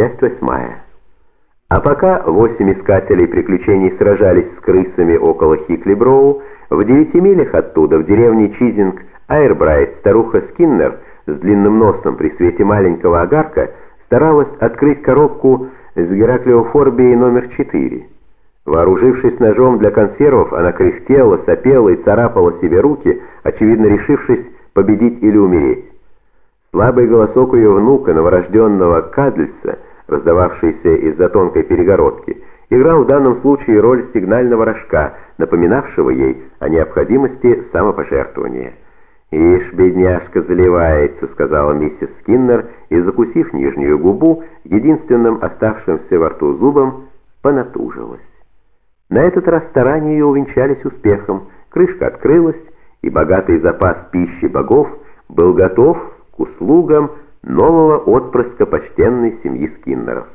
Часть восьмая. А пока восемь искателей приключений сражались с крысами около Хикли-Броу, в девяти милях оттуда, в деревне Чизинг, Айрбрайт, старуха Скиннер с длинным носом при свете маленького огарка старалась открыть коробку с гераклеофорбией номер четыре. Вооружившись ножом для консервов, она кряхтела, сопела и царапала себе руки, очевидно решившись победить или умереть. Слабый голосок ее внука, новорожденного Кадльса, раздававшийся из-за тонкой перегородки, играл в данном случае роль сигнального рожка, напоминавшего ей о необходимости самопожертвования. «Ишь, бедняжка заливается», — сказала миссис Скиннер, и, закусив нижнюю губу, единственным оставшимся во рту зубом, понатужилась. На этот раз старания ее увенчались успехом, крышка открылась, и богатый запас пищи богов был готов к услугам нового отпрыска почтенной семьи Скиннеров.